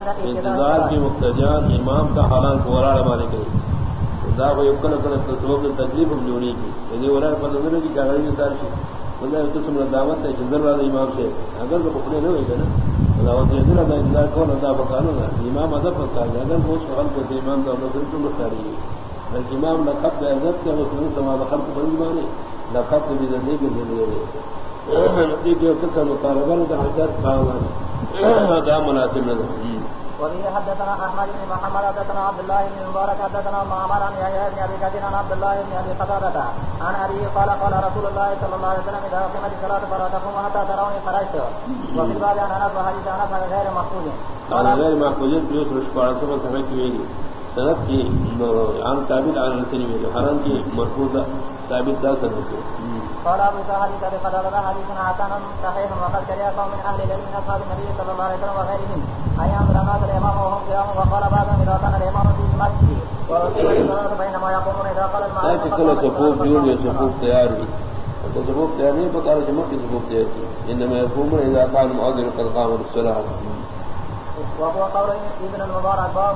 انتظار کی مقتدیان امام کا حالان کو ورا مانے گئی دا کو یکل کل تصوب تکلیف ہم جوڑی کی۔ یعنی ورا پر نظر کی کاغذ میں سار شی بندہ قسم دعوت ہے جنر والا امام سے۔ اگر وہ پکڑے نہ ہوئے نا دعوت یہ دل انتظار کو نہ بکانو نا امام ادب کرتا ہے۔ اگر وہ سوال کو امام کا نظر تو مختاری ہے۔ بلکہ امام لقب کا عزت کیا، وہ سن سماج خلق بن مانے۔ لقب بھی زندگی کے ذریعے نبی کے قسم مطالبہ کا حضرت کہا دا مناسب نظر. وبه حدثنا احمد بن محمد حدثنا عبد الله بن مبارك حدثنا معمر عن يحيى بن ابي كثير عن عبد الله بن ابي قتاده عن ابي قال قال رسول الله صلى الله عليه وسلم اذا قيمت الصلاه فلا تقوم حتى تروني خرجت وفي الباب عن انس وحديث انس غير محفوظ. قال غير محفوظ في يوسف قال سبع سمعت به سند کی عن ثابت عن السنی میں حرام کی مرفوض ثابت دا سند کی قال ابو سعد قد قال حديث حسن صحيح وقد كره قوم من اهل العلم اصحاب النبي صلى الله عليه وسلم وغيرهم اي امر الناس الامام وهم قيام وقال بعضهم اذا كان الامام في المسجد بينما يقومون اذا قال المعروف كل صفوف جون صفوف تیار بھی صفوف تیار نہیں بتا رہے جمع کی صفوف تیار کی انما يقومون اذا قال المؤذن قد قام الصلاه وهو قول ابن المبارك باب